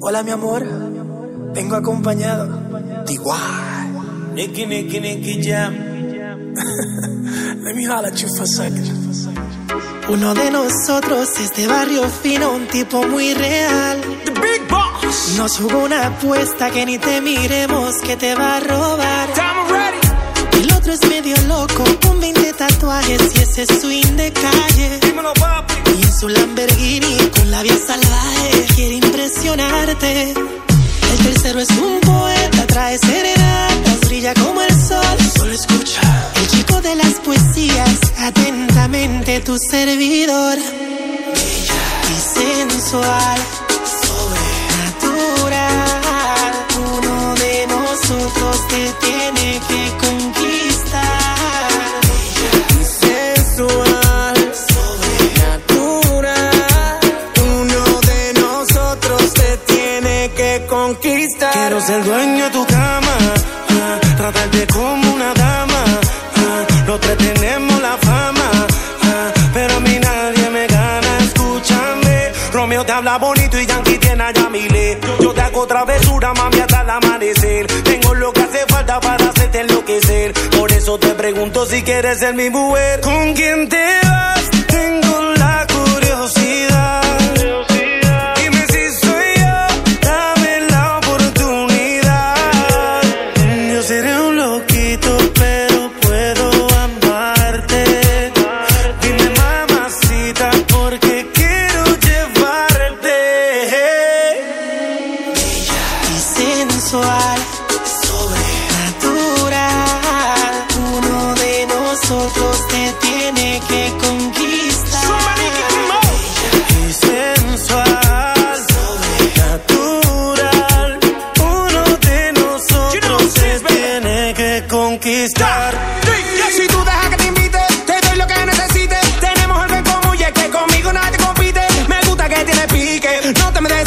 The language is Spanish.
Hola, mi amor. Vengo acompañado. de Igual. Nicky, Nicky, Nicky Jam. Let me holler at you for a second. Uno de nosotros es de barrio fino, un tipo muy real. The Big Boss. Nos jugó una apuesta que ni te miremos que te va a robar. Time ready. El otro es medio loco, con 20 tatuajes y ese swing de calle. Dímelo, papi. Y en su Lamborghini con la vía salvaje quiere impresionarte. El tercero es un poeta, trae serenatas, brilla como el sol. Solo escucha. El chico de las poesías, atentamente tu servidor. Bella y sensual, Quiero ser dueño de tu cama, ah, tratarte como una dama. ah, los tres tenemos la fama, ah, pero a mí nadie me gana. Escúchame, Romeo te habla bonito y Yankee tiene a Yamile. Yo te hago travesura, mami, hasta el amanecer. Tengo lo que hace falta para hacerte enloquecer. Por eso te pregunto si quieres ser mi mujer. ¿Con quién te vas? Tengo la curiosidad. Un conquistar. Si tú dejas que te invite, te doy lo que necesites. Tenemos algo en común y es que conmigo nadie compite. Me gusta que tienes pique, no te me desubiques.